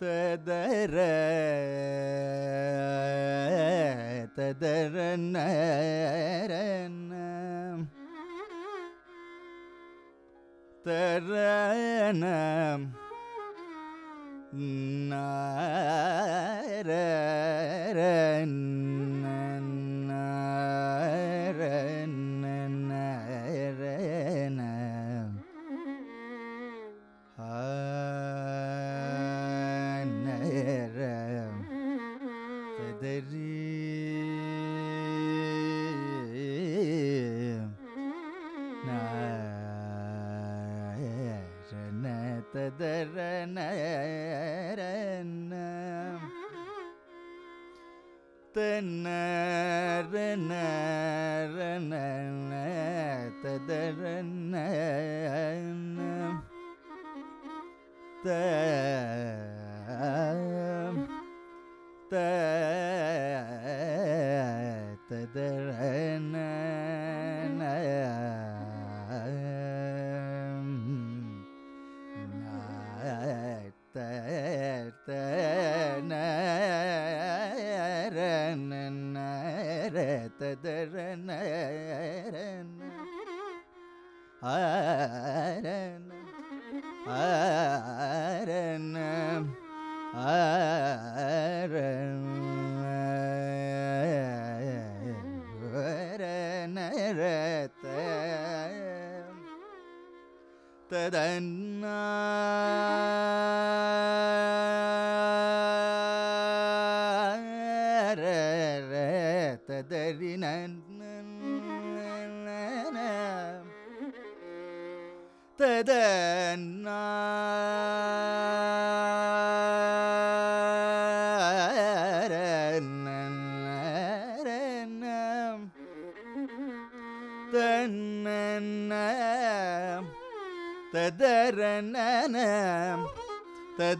ததர ததர நரன தரணம் ததரணன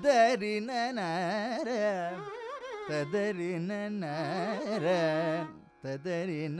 തദരിന തദരിന തദരിന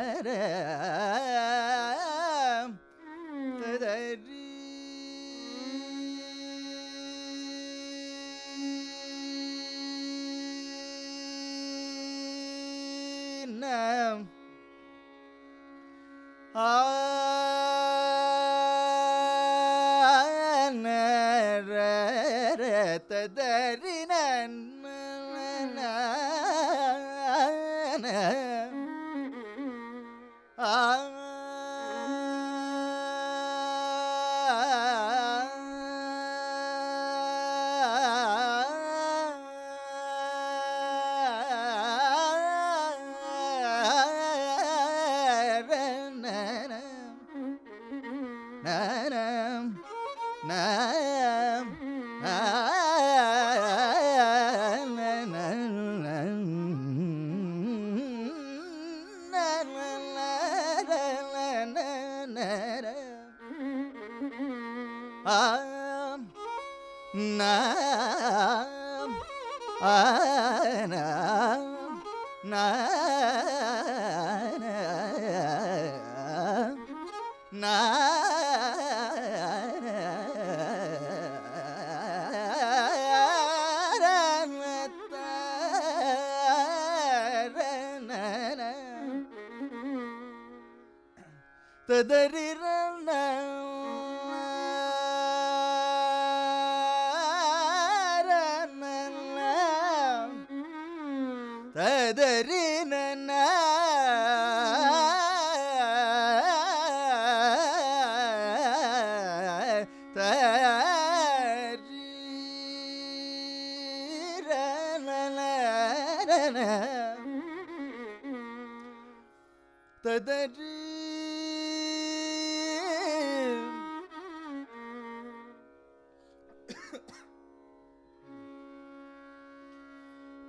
na na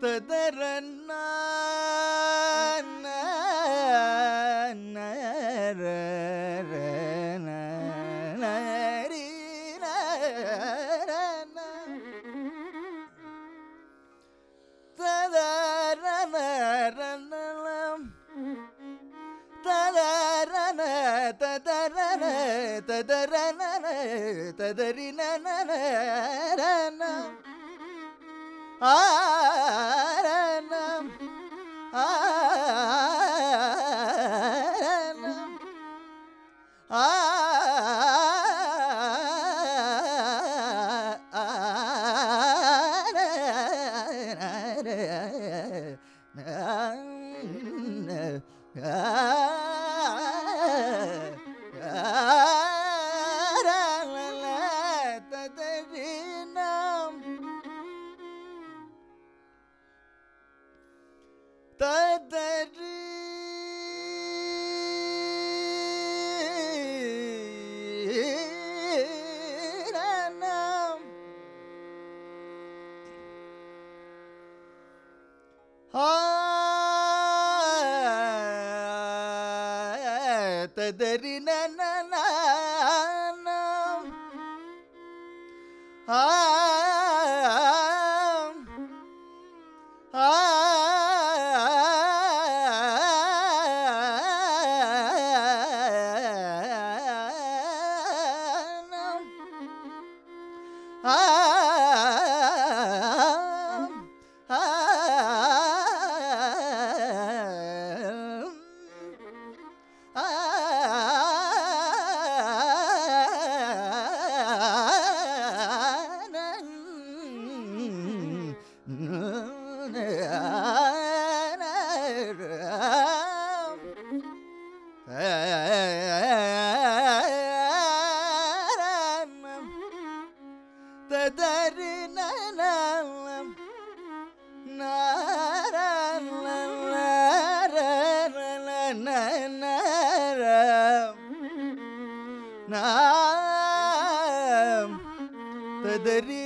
ததரன் ததரன ததரின 哎 ತದರಿನ ததறி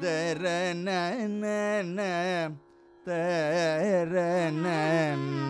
தர நன தர நன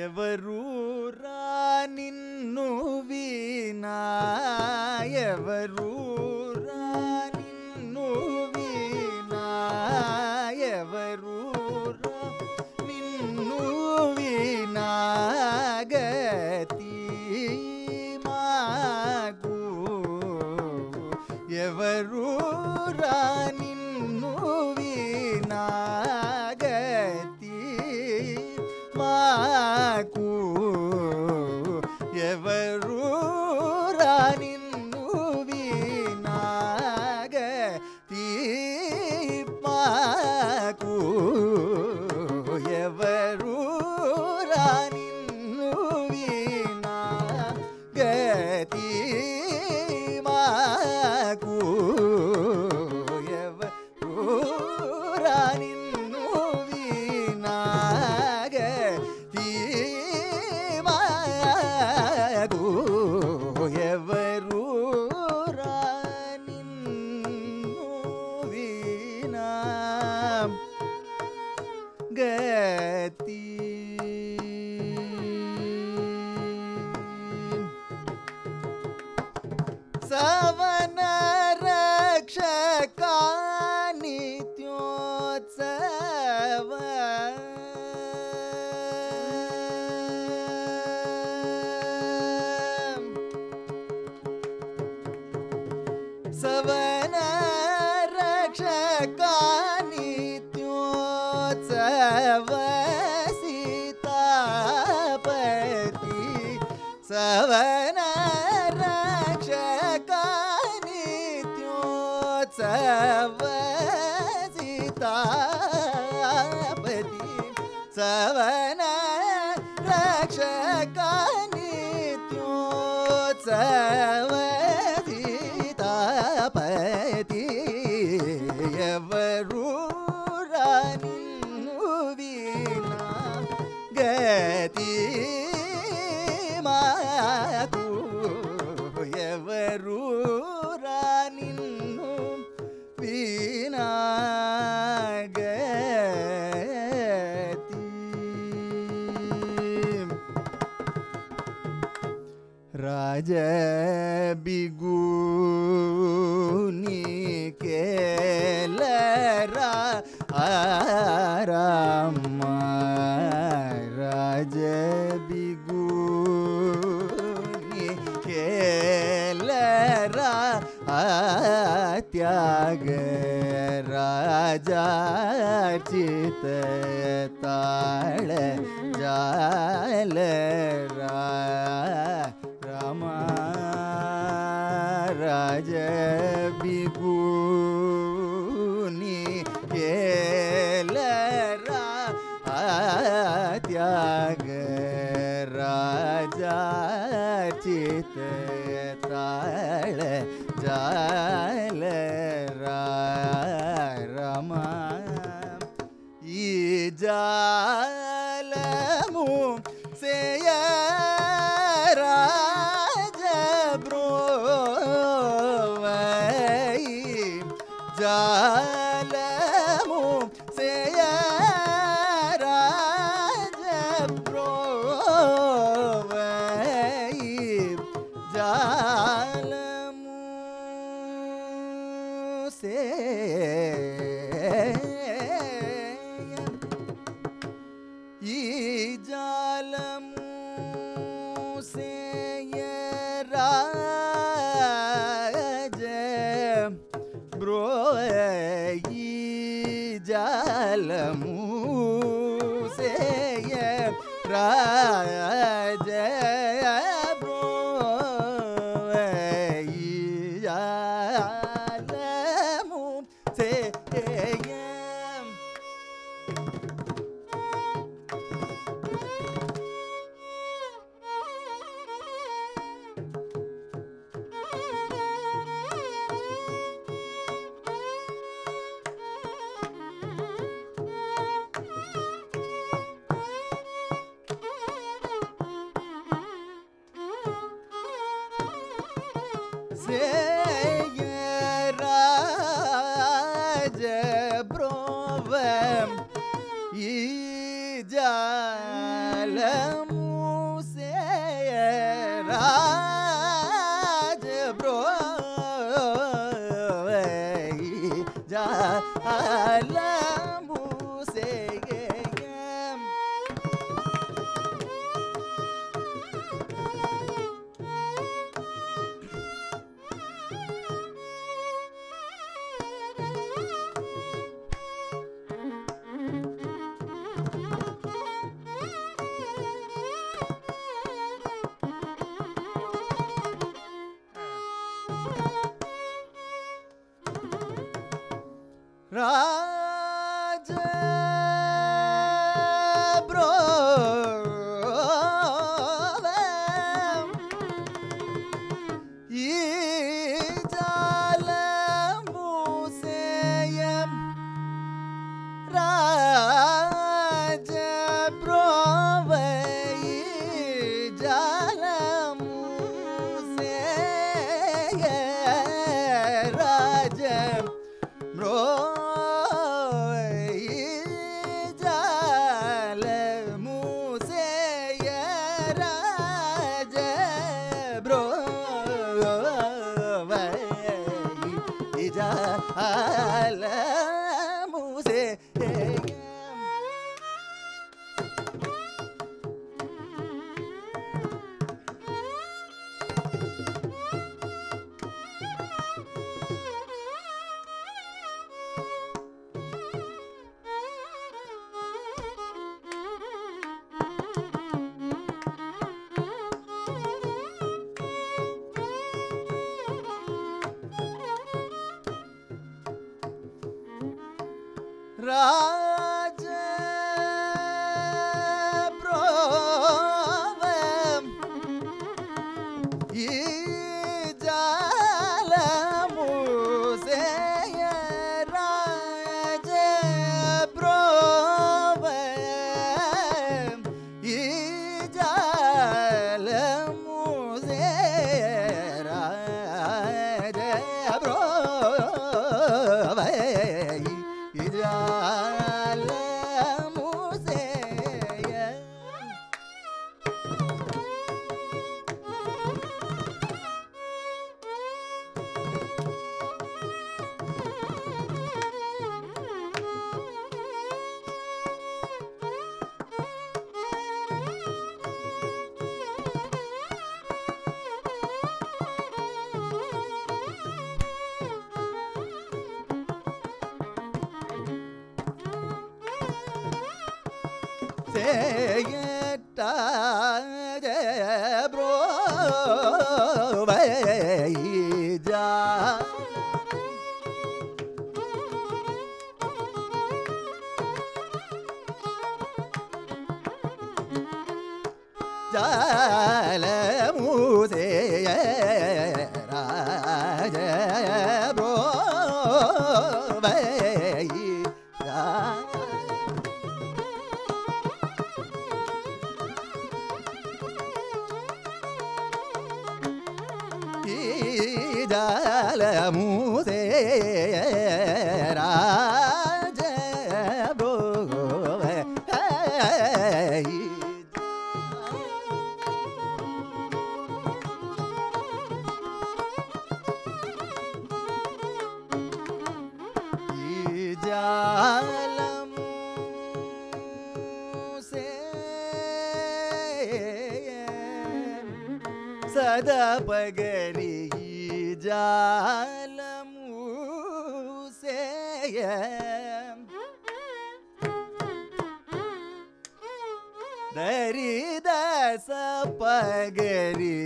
ఎవరు రా నిన్ను వీనా ఎవరు रहती ದೂರ ನಿನ್ನು ವೀನಾಗತಿ ರಾಜ ಬಿಗುನಿ ಕೇಲರ ಆರಾಮ காட்சி കാലമു സേയാ Bro. Ra சேயட்டாஜ ஜாலமுசேய தரிதச பகரி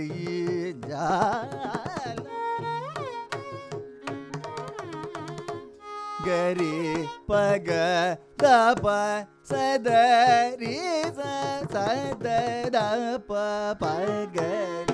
ஜால கரி பக தப சதரி சத தப பகரி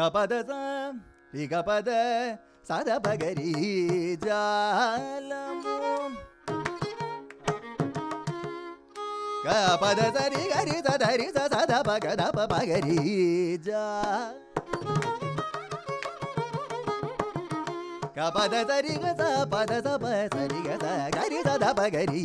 ಕಪದ ರಿಗಪದ ಸದಪಗರಿ ಜಾಲಮು ಕಪದ ಸರಿ ಗರಿ ಸದರಿ ಸದ ಪಗದ ಪಗರಿ ಜಾ ಕಪದ ಸರಿ ಗ ಪದ ಸಪ ಸರಿ ಗ ಸರಿ ಸದ ಪಗರಿ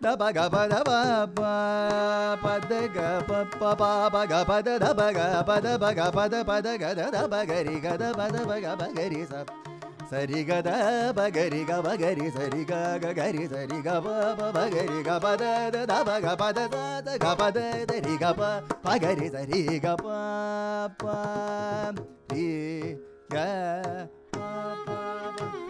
da pa pa pa pa ba ga ba da ba pa pa da ga pa pa pa ba ga pa da da ba ga pa da ba ga pa da pa da ga da da ba ga ri ga da ba da ba ga ba ga ri sa sa ri ga da ba ga ri ga ba ga ri sa ri ga ga ga ri sa ri ga ba ba ba ga ri ga ba da da da ba ga pa da da da ga pa da da ri ga pa pa ga ri sa ri ga pa pa ri ga pa pa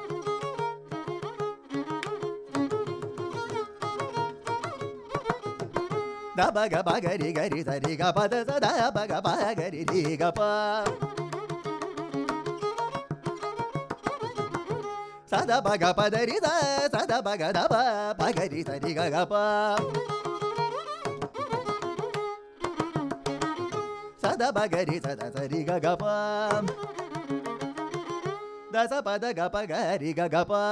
da da pa ga ri ga da ri- da ga ri da ri ga da pa da da da ba ga ba ga ri ri ga pa da sa da ba ga ba pa da ba da ri da sa da ba ga da ba ba ga ri sa ri ga ga pa sa da ba ga ri da sa ri ga ga pa da sa pa da ga pa ga ri ga ga pa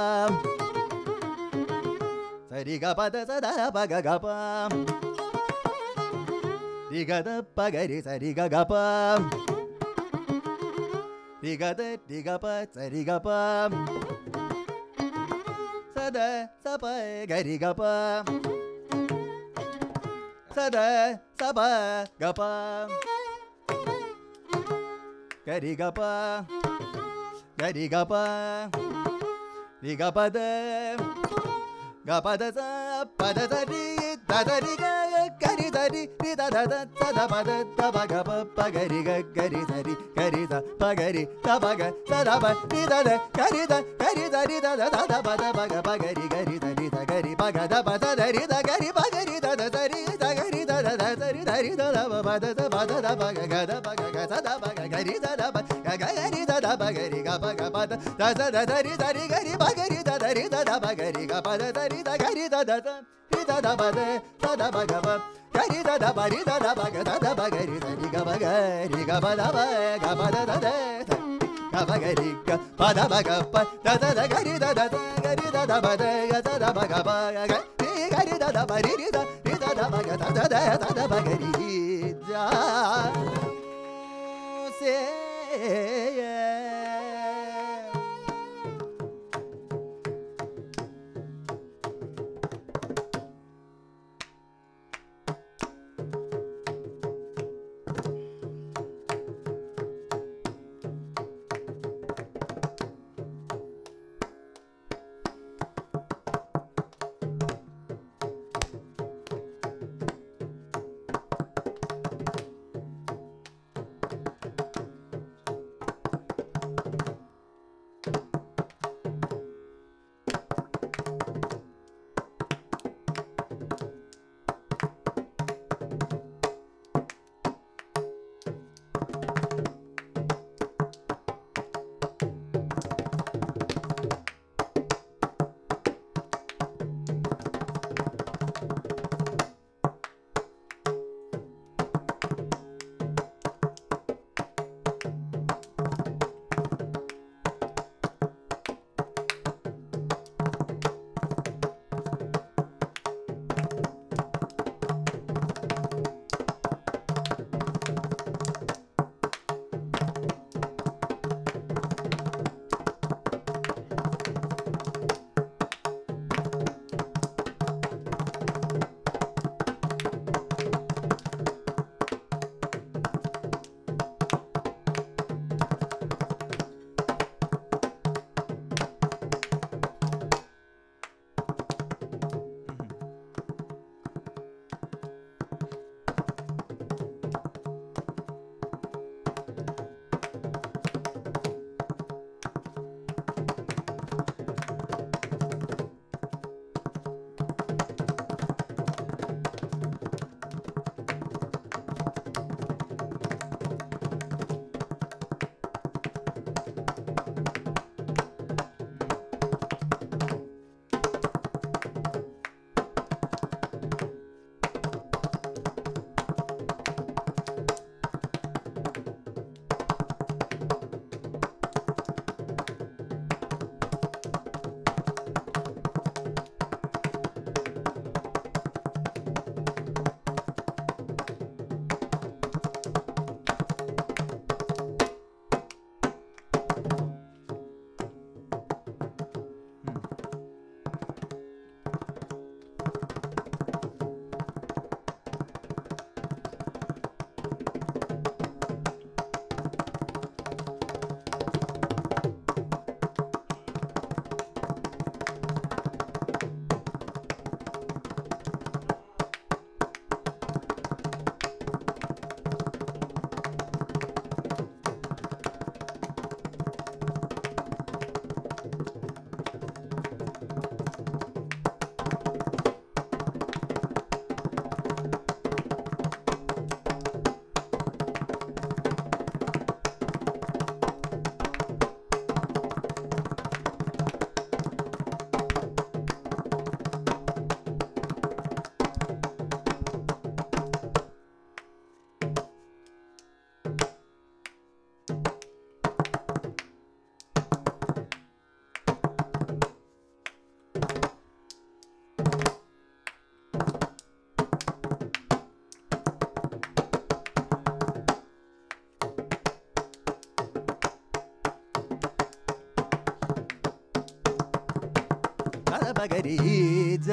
sa ri ga pa da sa da ba ga ga pa da da da da da da da da da Di da pa ga ri sa ri ga ga pa. Diga da diga pa sa ri ga pa. Sa da sa pa ga ri ga pa. Sa da sa pa ga pa. Ga ri ga pa. Ga ri ga pa. Pa da. Ga ri da dari ga ga ri dari ri da da da sa da pada da ba ga ba ga ri ga ri sa pa ga ri sa ba ga sa da ba ri da da ga ri da ga ri da ri da da da da ba da ba ga pa ga ri ga ri da ri sa ga ri pa ga da ba sa da ri da ga ri pa ga ri da da sa ri da ga da da ba da da da da ga ga sa da ba ga ga ri da da ba ga ga ga ri da da ba ga ri ga pa ga pa da da sa da da ri da ri ga ri pa ga ri da da ri da da ba ga ri ga pa da da ri da ga ri da da da ri da da ba da sa da ba ga ba ga ri da da ba ri da da ba ga da da ba ga ri da ri ga ba ga ri ga ba da ba ga ba da da da sa ga ba ga ri ga pa da ba ga pa da da da ga ri da da da ga ri da da ba da ga da da ba ga ba ga ga ri ga ri da da ba ri ri da ri da da ba ga da da da da da ba ga ri ja se